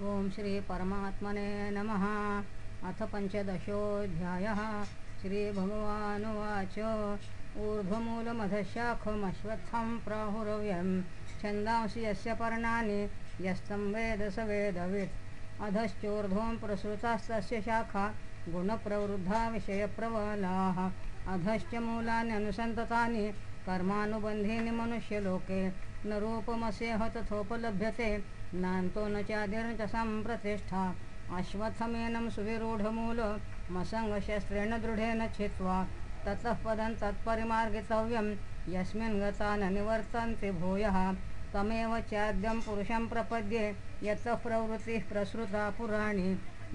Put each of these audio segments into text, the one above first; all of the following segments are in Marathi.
ॐ श्रीपरमात्मने नमः। अथ पञ्चदशोऽध्यायः श्रीभगवानुवाच ऊर्ध्वमूलमधशाखमश्वत्थं प्राहुरव्यं छन्दांसि यस्य पर्णानि यस्तं वेद स वेदवित्। अधश्चोर्ध्वं प्रसृतास्तस्य शाखा गुणप्रवृद्धा विषयप्रबलाः अधश्च मूलानि अनुसन्ततानि कर्मानुबन्धीनि मनुष्यलोके। न रूपमस्येह तथोपलभ्यते नान्तो न चादिर्न च सम्प्रतिष्ठा। अश्वत्थमेनं सुविरूढमूलमसङ्गशस्त्रेण दृढेन छित्त्वा ततः पदं तत्परिमार्गितव्यं यस्मिन् गता न निवर्तन्ते भूयः। तमेव चाद्यं पुरुषं प्रपद्ये यतः प्रवृत्तिः प्रसृता पुराणी।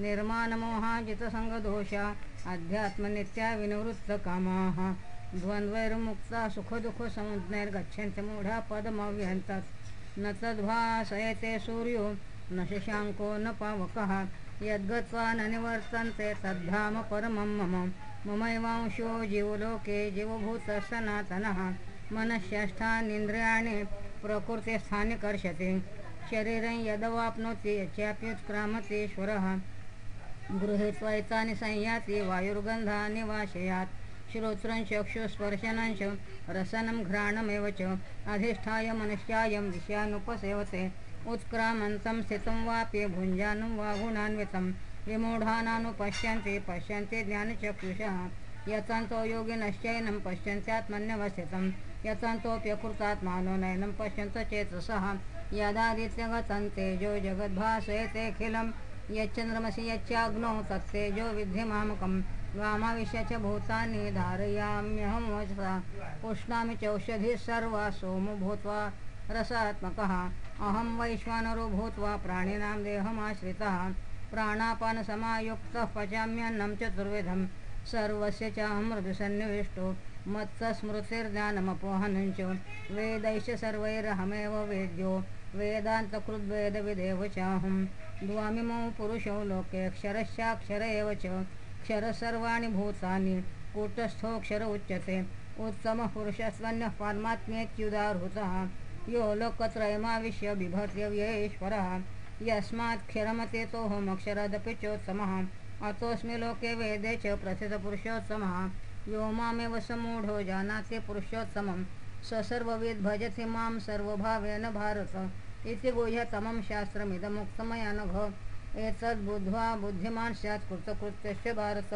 निर्माणमोहाजितसङ्गदोषा अध्यात्मनित्या विनिवृत्तकामाः द्वन्द्वैर्मुक्ता सुखदुःखसमुद्नैर्गच्छन्ति मूढा पदमव्यन्तत् न तद्भासयते सूर्यो न शशाङ्को न पावकः। यद्गत्वा न निवर्तन्ते तद्धाम परमं मम। ममैवांशो जीवलोके जीवभूतः सनातनः मनःषष्ठानीन्द्रियाणि प्रकृतिस्थानि कर्षति शरीरं यदवाप्नोति यच्चाप्युत्क्रामतीश्वरः गृहीत्वैतानि संयाति वायुर्गन्धानि वाशयात्। श्रोत्रं च रसनं घ्राणमेव च अधिष्ठाय मनुष्यायं विषयानुपसेवते उत्क्रामन्तं स्थितं वापि भुञ्जानं वा गुणान्वितं। विमूढानानुपश्यन्ति पश्यन्ति ज्ञानचक्षुषः। यतन्तो योगिनश्चैनं पश्यन्त्यात्मन्यवस्थितं। यतन्तोऽप्यकृतात्मानो नयनं पश्यन्त चेतसः। यदादित्यगतं तेजो जगद्भासयतेऽखिलं यच्चन्द्रमसि यच्चाग्नौ तत्तेजो विद्धिमामकं वामाविश्य च भूतानि धारयाम्यहं वचसा पुष्णामि चौषधिः सर्वा सोमो भूत्वा रसात्मकः। अहं वैश्वानरो भूत्वा प्राणिनां देहमाश्रितः। प्राणापानसमायुक्तः पचाम्यन्नं चतुर्विधं। सर्वस्य चाहं मृदुसन्निविष्टो। मत्तस्मृतिर्ज्ञानमपोहनं च वेदैश्च सर्वैरहमेव वेद्यो। वेदान्तकृद्वेदविदेव चाहं। द्वामिमौ पुरुषौ लोके क्षरश्चाक्षर एव च। क्षर सर्वाणि भूतानि कूटस्थोऽक्षर उच्यते उत्तमः पुरुषस्वन्यः पारमात्म्येत्युदाहृतः यो लोकत्रयमाविश्य बिभर्त्यव्येश्वरः। यस्मात्क्षरमतेतोऽहमक्षरादपि चोत्तमः। अतोऽस्मि लोके वेदे च प्रथितपुरुषोत्तमः यो मामेव समूढो जानाति पुरुषोत्तमं स सर्वविद् भजति मां सर्वभावेन भारत। इति गुह्यतमं शास्त्रमिदमुक्तमया नघ एतद्बुद्ध्वा बुद्धिमान् स्यात् कृतकृत्यस्य भारत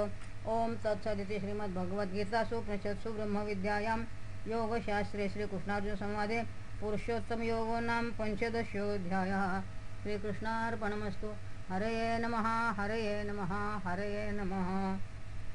ॐ तत्सदिति श्रीमद्भगवद्गीतासु उपनिषत्सु ब्रह्मविद्यायां योगशास्त्रे श्रीकृष्णार्जुनसंवादे पुरुषोत्तमयोगो नाम पञ्चदशोऽध्यायः। श्रीकृष्णार्पणमस्तु। हरये नमः हरये नमः हरये नमः।